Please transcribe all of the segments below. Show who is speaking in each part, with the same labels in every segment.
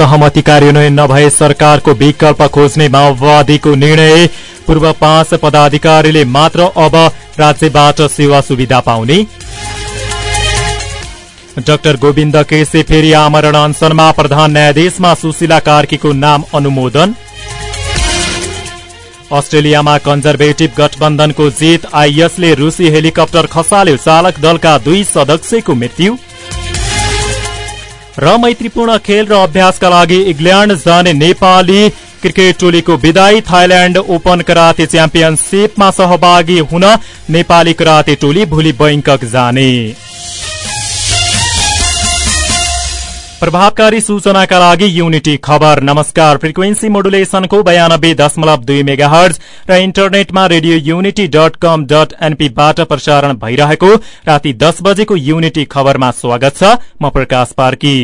Speaker 1: सहमति कार्यान्वयन नभए सरकारको विकल्प खोज्ने माओवादीको निर्णय। पूर्व पाँच पदाधिकारीले मात्र अब राज्यबाट सेवा सुविधा पाउने। डाक्टर गोविन्द केसी फेरि आमरण अनसनमा प्रधान न्यायाधीशमा सुशीला कार्कीको नाम अनुमोदन। अस्ट्रेलियामा कन्जर्भेटिभ गठबन्धनको जित आइएसले रूसी हेलिकप्टर खसाल्यो चालक दलका दुई सदस्यको मृत्यु। र मैत्रीपूर्ण खेल र अभ्यासका लागि इङ्ल्याण्ड जाने नेपाली क्रिकेट टोलीको विदाई। थाइल्याण्ड ओपन कराते च्याम्पियनशीपमा सहभागी हुन नेपाली कराते टोली भोलि बैङ्कक जाने। प्रभावकारी सूचनाका लागि युनिटी खबर। नमस्कार। फ्रिक्वेन्सी मोडुलेसनको बयानब्बे दशमलव दुई मेगा र इन्टरनेटमा radio Unity dot com dot एनपीबाट प्रसारण भइरहेको राति दस बजेको युनिटी खबरमा स्वागत छ। म प्रकाश पार्की।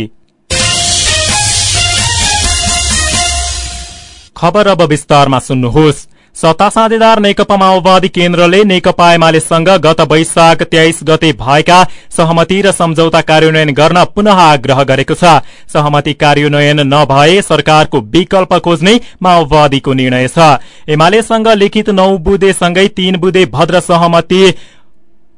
Speaker 1: खबर अब विस्तारमा सुन्नुहोस्। सत्ता साझेदार नेकपा माओवादी केन्द्रले नेकपा एमालेसँग गत वैशाख तेइस गते भएका सहमति र सम्झौता कार्यान्वयन गर्न पुनः आग्रह गरेको छ। सहमति कार्यान्वयन नभए सरकारको विकल्प खोज्ने माओवादीको निर्णय छ। एमालेसँग लिखित नौ बुधेसँगै तीन बुधे भद्र सहमति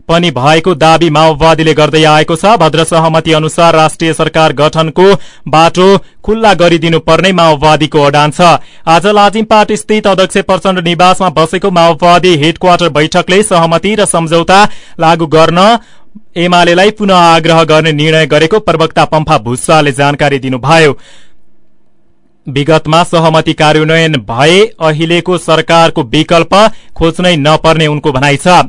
Speaker 1: पनि भएको दावी माओवादीले गर्दै आएको छ। भद्र सहमति अनुसार राष्ट्रिय सरकार गठनको बाटो खुल्ला गरिदिनु पर्ने माओवादीको अडान छ। आज लाजिमपाट स्थित अध्यक्ष प्रचण्ड निवासमा बसेको माओवादी हेडक्वार्टर बैठकले सहमति र सम्झौता लागू गर्न एमालेलाई पुनः आग्रह गर्ने निर्णय गरेको प्रवक्ता पम्फा भुसाले जानकारी दिनुभयो। विगतमा सहमति कार्यान्वयन भए अहिलेको सरकारको विकल्प खोज्नै नपर्ने उनको भनाइ छ।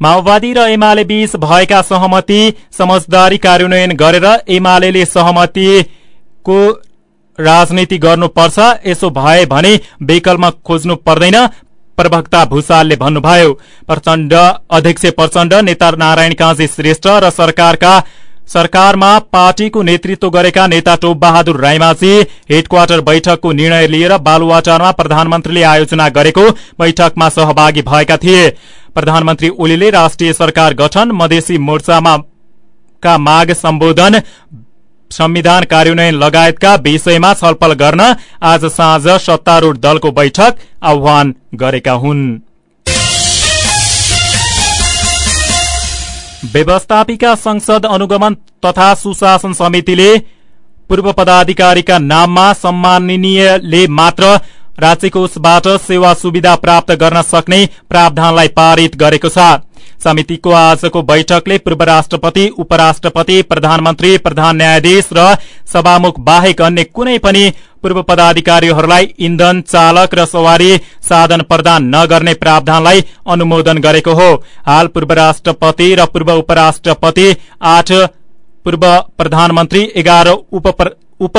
Speaker 1: माओवादी र एमाले बीच भएका सहमति समझदारी कार्यान्वयन गरेर एमाले सहमतिको राजनीति गर्नुपर्छ। यसो भए भने विकल्प खोज्नु पर्दैन प्रवक्ता भूषालले भन्नुभयो। प्रचण्ड अध्यक्ष प्रचण्ड नेता नारायण काजी श्रेष्ठ र सरकारका सरकारमा पार्टीको नेतृत्व गरेका नेता टोप बहादुर राईमाझी हेडक्वार्टर बैठकको निर्णय लिएर बालुवाटारमा प्रधानमन्त्रीले आयोजना गरेको बैठकमा सहभागी भएका थिए। प्रधानमन्त्री ओलीले राष्ट्रिय सरकार गठन मधेसी मोर्चामा का माग सम्बोधन संविधान कार्यान्वयन लगायतका विषयमा छलफल गर्न आज साँझ सत्तारूढ़ दलको बैठक आह्वान गरेका हुन्। व्यवस्थापिका संसद अनुगमन तथा सुशासन समितिले पूर्व पदाधिकारीका नाममा सम्माननीयले मात्र राज्यकोषबाट सेवा सुविधा प्राप्त गर्न सक्ने प्रावधानलाई पारित गरेको छ। समितिको आजको बैठकले पूर्व राष्ट्रपति उपराष्ट्रपति प्रधानमन्त्री प्रधान न्यायाधीश र सभामुख बाहेक अन्य कुनै पनि पूर्व पदाधिकारीहरूलाई इन्धन चालक र सवारी साधन प्रदान नगर्ने प्रावधानलाई अनुमोदन गरेको हो। हाल पूर्व राष्ट्रपति र पूर्व उपराष्ट्रपति आठ पूर्व प्रधानमन्त्री एघार उप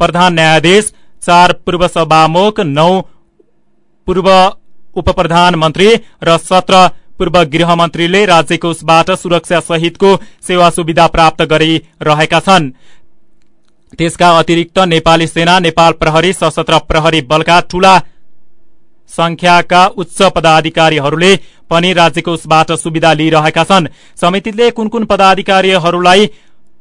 Speaker 1: प्रधान न्यायाधीश चार पूर्व सभामुख नौ पूर्व उप प्रधानमन्त्री र सत्र पूर्व गृहमन्त्रीले राज्यकोषबाट सुरक्षा सहितको सेवा सुविधा प्राप्त गरिरहेका छन्। त्यसका अतिरिक्त नेपाली सेना नेपाल प्रहरी सशस्त्र प्रहरी बलका ठूला संख्याका उच्च पदाधिकारीहरूले पनि राज्यकोषबाट सुविधा लिइरहेका छन्। समितिले कुन कुन पदाधिकारीहरूलाई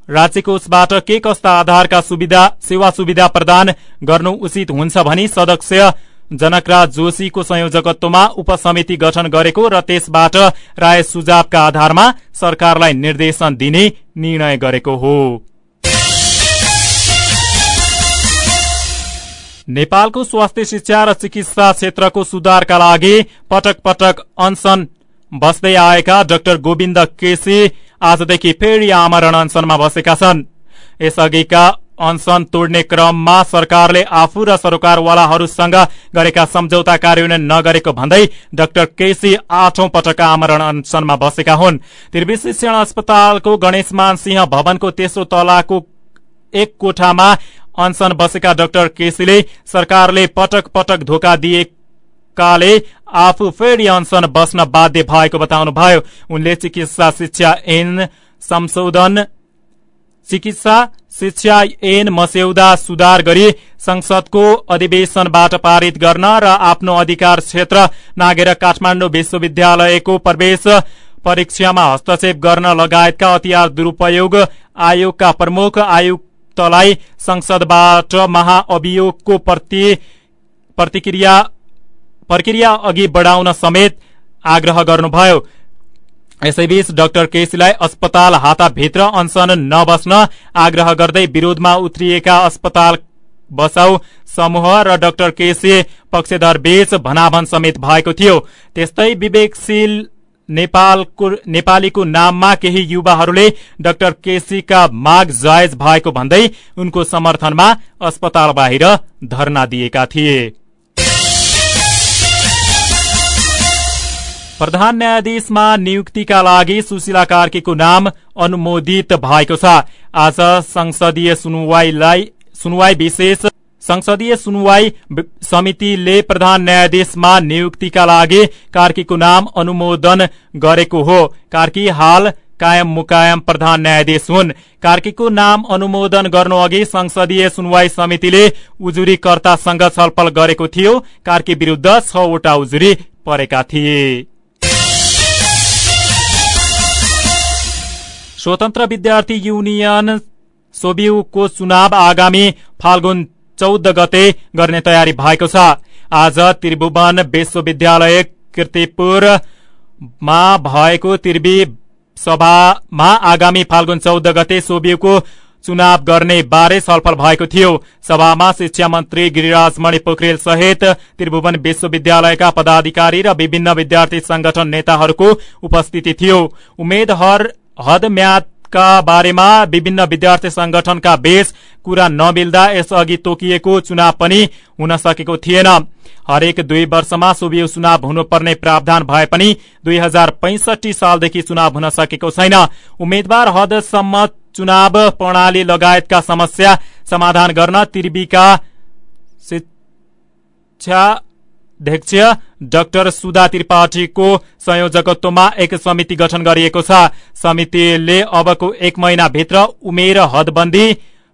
Speaker 1: राज्यकोषबाट के कस्ता आधारका सुविधा सेवा सुविधा प्रदान गर्नु उचित हुन्छ भनी सदस्य जनकराज जोशीको संयोजकत्वमा उपसमिति गठन गरेको र त्यसबाट राय सुझावका आधारमा सरकारलाई निर्देशन दिने निर्णय गरेको हो। नेपालको स्वास्थ्य शिक्षा र चिकित्सा क्षेत्रको सुधारका लागि पटक पटक अनसन बस्दै आएका डाक्टर गोविन्द केसी आजदेखि फेरि आमरण अनसनमा बसेका छन्। यसअघिका अनसन तोड्ने क्रममा सरकारले आफू र सरकारवालाहरूसँग गरेका सम्झौता कार्यान्वयन नगरेको भन्दै डाक्टर केसी आठौं पटक आमरण अनसनमा बसेका हुन्। त्रिवी शिक्षण अस्पतालको गणेशमान सिंह भवनको तेस्रो तलाको एक कोठामा अनसन बसेका डाक्टर केसीले सरकारले पटक पटक धोका दिए काले आफू फेरि अनसन बस्न बाध्य भएको बताउनुभयो। उनले चिकित्सा शिक्षा ऐन संशोधन चिकित्सा शिक्षा ऐन मस्यौदा सुधार गरी संसदको अधिवेशनबाट पारित गर्न र आफ्नो अधिकार क्षेत्र नागेर काठमाडौँ विश्वविद्यालयको प्रवेश परीक्षामा हस्तक्षेप गर्न लगायतका हतियार दुरूपयोग आयोगका प्रमुख आयुक्त आयुक्तलाई संसदबाट महाअभियोगको प्रति प्रतिक्रिया प्रक्रिया अघि बढाउन समेत आग्रह गर्नुभयो। यसैबीच डाक्टर केसीलाई अस्पताल हाताभित्र अनसन नबस्न आग्रह गर्दै विरोधमा उत्रिएका अस्पताल बचाउ समूह र डाक्टर केसी पक्षधर बीच भनाभन समेत भएको थियो। त्यस्तै विवेकशील नेपालीको नाममा केही युवाहरूले डाक्टर केसीका माग जायज भएको भन्दै उनको समर्थनमा अस्पताल बाहिर धरना दिएका थिए। प्रधान न्यायाधीशमा नियुक्तिका लागि सुशीला कार्कीको नाम अनुमोदित भएको छ। आज संसदीय सुनवाईलाई सुनवाई विशेष संसदीय सुनवाई समितिले प्रधान न्यायाधीशमा नियुक्तिका लागि कार्कीको नाम अनुमोदन गरेको हो। कार्की हाल कायम मुकायम प्रधान न्यायाधीश हुन्। कार्कीको नाम अनुमोदन गर्नु अघि संसदीय सुनवाई समितिले उजुरीकर्तासँग छलफल गरेको थियो। कार्की विरूद्ध छवटा उजुरी परेका थिए। स्वतन्त्र विद्यार्थी युनियन सोबियुको चुनाव आगामी फाल्गुन चौध गते गर्ने तयारी भएको छ। आज त्रिभुवन विश्वविद्यालय किर्तिपुरमा भएको त्रिवी सभामा आगामी फाल्गुन चौध गते सोबियुको चुनाव गर्ने बारे छलफल भएको थियो। सभामा शिक्षा मन्त्री गिरिराज मणि पोखरेल सहित त्रिभुवन विश्वविद्यालयका पदाधिकारी र विभिन्न विद्यार्थी संगठन नेताहरूको उपस्थिति थियो। उम्मेद हद म्याद का बारेमा विभिन्न विद्यार्थी संगठनका बीच कुरा नमिल्दा यसअघि तोकिएको चुनाव पनि हुन सकेको थिएन। हरेक दुई वर्षमा सुबियो चुनाव हुनुपर्ने प्रावधान भए पनि दुई हजार पैंसठी सालदेखि चुनाव हुन सकेको छैन। उम्मेद्वार हदसम्म चुनाव प्रणाली लगायतका समस्या समाधान गर्न त्रिवीका शिक्षा अध्यक्ष डाक्टर सुधा त्रिपाठीको संयोजकत्वमा एक समिति गठन गरिएको छ। समितिले अबको एक महिनाभित्र उमेर हदबन्दी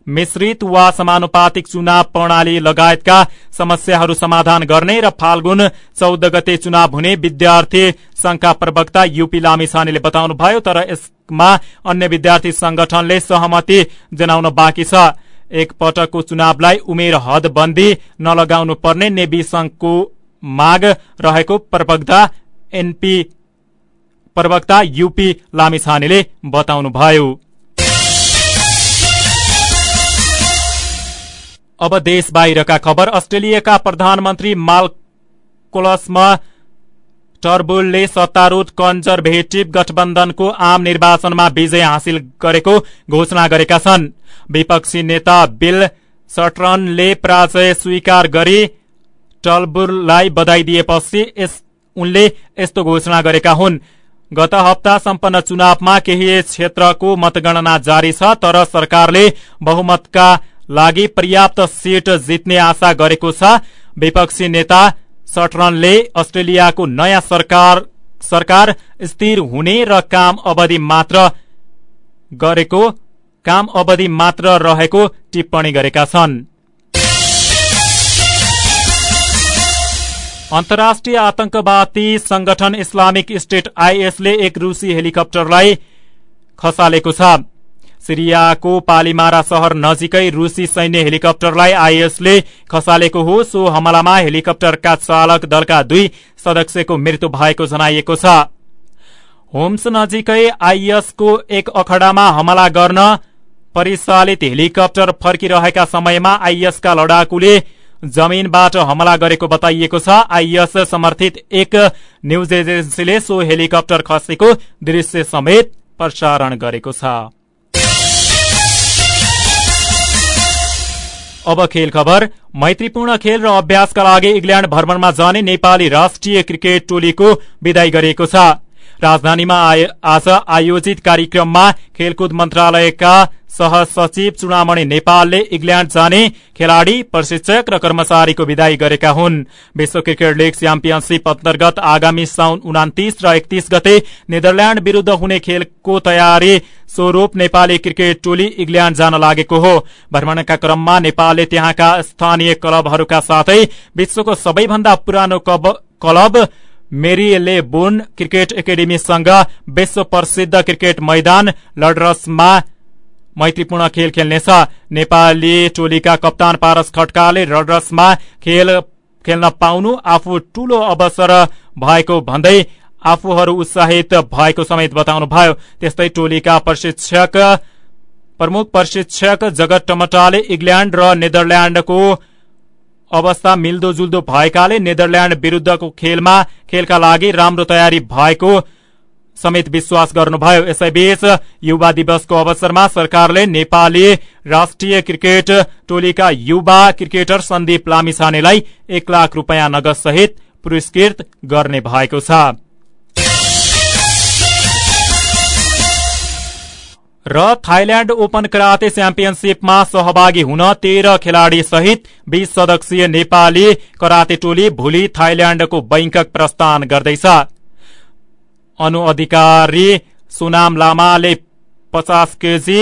Speaker 1: मिश्रित वा समानुपातिक चुनाव प्रणाली लगायतका समस्याहरू समाधान गर्ने र फाल्गुन चौध गते चुनाव हुने विद्यार्थी संघका प्रवक्ता युपी लामिछानेले बताउनुभयो तर यसमा अन्य विद्यार्थी संगठनले सहमति जनाउन बाँकी छ। एक पटकको चुनावलाई उमेर हदबन्दी नलगाउनु पर्ने नेवी संघको माग रहेको प्रवक्ता एनपी प्रवक्ता युपी लामिछानेले बताउनुभयो। अब देश बाहिरका खबर। अस्ट्रेलियाका प्रधानमन्त्री मालकोलसमा टर्बुलले सत्तारूढ कन्जर्भेटिभ गठबन्धनको आम निर्वाचनमा विजय हासिल गरेको घोषणा गरेका छन्। विपक्षी नेता बिल सटरनले पराजय स्वीकार गरी टलबुरलाई बधाई दिएपछि उनले यस्तो घोषणा गरेका हुन्। गत हप्ता सम्पन्न चुनावमा केही क्षेत्रको मतगणना जारी छ तर सरकारले बहुमतका लागि पर्याप्त सीट जित्ने आशा गरेको छ। विपक्षी नेता सटरनले अस्ट्रेलियाको नयाँ सरकार सरकार स्थिर हुने र काम अवधि मात्र गरेको काम अवधि मात्र रहेको टिप्पणी गरेका छन्। अन्तर्राष्ट्रिय आतंकवादी संगठन इस्लामिक स्टेट आइएसले एक रूसी हेलिकप्टरलाई खसालेको छ। सिरियाको पालिमारा शहर नजिकै रूसी सैन्य हेलिकप्टरलाई आइएसले खसालेको हो सो हमलामा हेलिकप्टरका चालक दलका दुई सदस्यको मृत्यु भएको जनाइएको छ। होम्स नजिकै आइएसको एक अखडामा हमला गर्न परिचालित हेलिकप्टर फर्किरहेका समयमा आइएसका लडाकुले जमीनबाट हमला गरेको बताइएको छ। आइएस समर्थित एक न्यूज एजेन्सीले सो हेलिकप्टर खसेको दृश्य समेत प्रसारण गरेको छ। अब खेल खबर। मैत्रीपूर्ण खेल र अभ्यासका लागि इङ्ल्याण्ड भ्रमणमा जाने नेपाली राष्ट्रिय क्रिकेट टोलीको विदाई गरिएको छ। राजधानीमा आज आयोजित कार्यक्रममा खेलकुद मन्त्रालयका सहसचिव चुडामणि नेपालले इङ्ल्याण्ड जाने खेलाड़ी प्रशिक्षक र कर्मचारीको विदाई गरेका हुन्। विश्व क्रिकेट लीग च्याम्पियनशीप अन्तर्गत आगामी साउन उनातिस र एकतीस गते नेदरल्याण्ड विरूद्ध हुने खेलको तयारी स्वरूप नेपाली क्रिकेट टोली इङ्ल्याण्ड जान लागेको हो। भ्रमणका क्रममा नेपालले त्यहाँका स्थानीय क्लबहरूका साथै विश्वको सबैभन्दा पुरानो क्लब मेरी बोन क्रिकेट एकाडेमीसँग विश्व प्रसिद्ध क्रिकेट मैदान लडरसमा मैत्रीपूर्ण खेल खेल्नेछ। नेपाली टोलीका कप्तान पारस खड्काले रडरसमा खेल खेल्न पाउनु आफू ठूलो अवसर भएको भन्दै आफूहरू उत्साहित भएको समेत बताउनुभयो। त्यस्तै टोलीका प्रमुख प्रशिक्षक जगत टमटाले इङ्ल्याण्ड र नेदरल्याण्डको अवस्था मिल्दोजुल्दो भएकाले नेदरल्याण्ड विरूद्धको खेलमा खेलका लागि राम्रो तयारी भएको समेत विश्वास गर्नुभयो। यसैबीच युवा दिवसको अवसरमा सरकारले नेपाली राष्ट्रिय क्रिकेट टोलीका युवा क्रिकेटर सन्दीप लामिछानेलाई एक लाख रूपियाँ नगद सहित पुरस्कृत गर्ने भएको छ। र थाइल्याण्ड ओपन कराते च्याम्पियनशीपमा सहभागी हुन तेह्र खेलाड़ी सहित बीस सदस्यीय नेपाली कराते टोली भोलि थाइल्याण्डको बैंकक प्रस्थान गर्दैछ। अनु अधिकारी सुनाम लामाले पचास केजी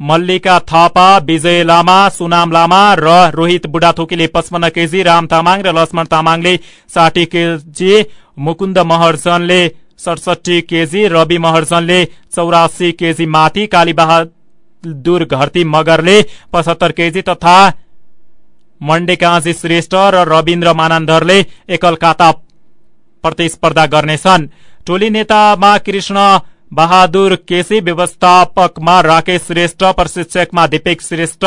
Speaker 1: मल्लिका थापा विजय लामा सुनाम लामा र रोहित बुढाथोकीले पचपन्न केजी राम तामाङ र लक्ष्मण तामाङले साठी केजी मुकुन्द महर्जनले सडसठी केजी रवि महर्जनले चौरासी केजी माथि कालीबहादुर घरती मगरले पचहत्तर केजी तथा मण्डेकाजी श्रेष्ठ र रविन्द्र मानन्दरले एकल काता प्रतिस्पर्धा गर्नेछन्। टोली नेतामा कृष्ण बहादुर केसी व्यवस्थापकमा राकेश श्रेष्ठ प्रशिक्षकमा दिपेक श्रेष्ठ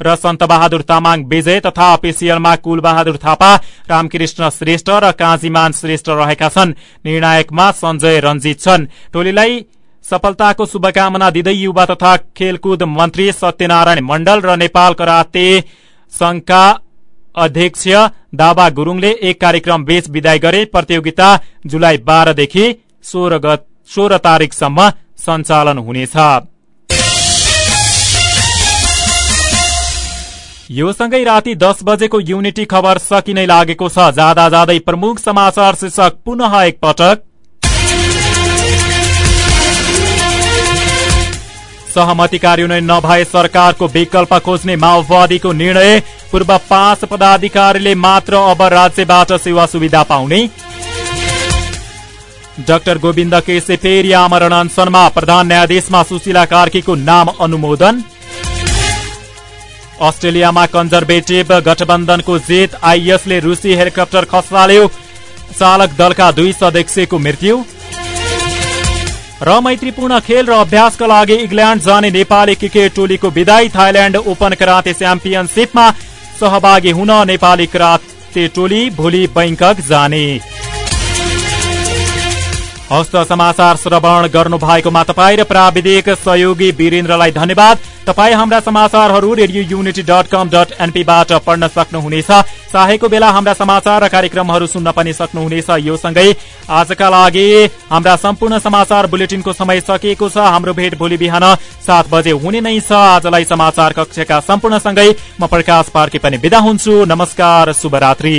Speaker 1: र सन्त बहादुर तामाङ विजय तथा अफिसियलमा कुल बहादुर थापा रामकृष्ण श्रेष्ठ र काजीमान श्रेष्ठ रहेका छन्। निर्णायकमा सञ्जय रञ्जित छन्। टोलीलाई सफलताको शुभकामना दिँदै युवा तथा खेलकुद मन्त्री सत्यनारायण मण्डल र नेपाल कराते संघका अध्यक्ष दावा गुरूङले एक कार्यक्रम बीच विदाय गरे प्रतियोगिता जुलाई बाह्रदेखि सोह्र सोह्र तारिकसम्म सञ्चालन हुनेछ। यो सँगै राति दस बजेको युनिटी खबर सकिनै लागेको छ। जाँदा जाँदै प्रमुख समाचार शीर्षक पुनः एकपटक। सहमति कार्यान्वयन नभए सरकारको विकल्प खोज्ने माओवादीको निर्णय। पूर्व पाँच पदाधिकारीले मात्र अब राज्यबाट सेवा सुविधा पाउने। डाक्टर गोविन्द केसे फेरि आमरण अनसनमा प्रधान न्यायाधीशमा सुशीला कार्कीको नाम अनुमोदन अस्ट्रेलियामा कन्जर्भेटिभ गठबन्धनको जित आइएसले रुसी हेलिकप्टर खसाल्यो चालक दलका दुई सदस्यको मृत्यु र मैत्रीपूर्ण खेल र अभ्यासका लागि इङ्ल्याण्ड जाने नेपाली क्रिकेट टोलीको विदाई थाइल्याण्ड ओपन कराते च्याम्पियनसिपमा सहभागी हुन नेपाली कराते टोली भोलि बैङ्कक जाने हस्त समाचार श्रवण गर्नु भएकोमा तपाईँ र प्राविधिक सहयोगी वीरेन्द्रलाई धन्यवाद। तपाईँ हाम्रा समाचारहरू radio Unity dot com dot एनपीबाट पढ्न सक्नुहुनेछ। चाहेको बेला हाम्रा समाचार र कार्यक्रमहरू सुन्न पनि सक्नुहुनेछ। यो सँगै आजका लागि हाम्रा सम्पूर्ण समाचार बुलेटिनको समय सकिएको छ। हाम्रो भेट भोलि बिहान सात बजे हुने नै छ। आजलाई समाचार कक्षका सम्पूर्णसँगै म प्रकाश पार्के पनि विदा हुन्छु। नमस्कार शुभरात्री।